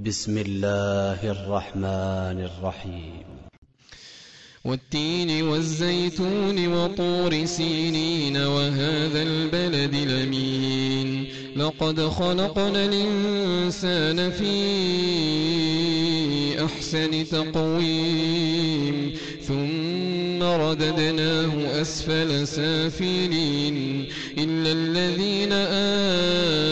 بسم الله الرحمن الرحيم. والتين والزيتون وطور سينين وهذا البلد الأمين. لقد خلقنا الإنسان في أحسن تقويم. ثم رددناه أسفل سافلين. إلا الذين آمنوا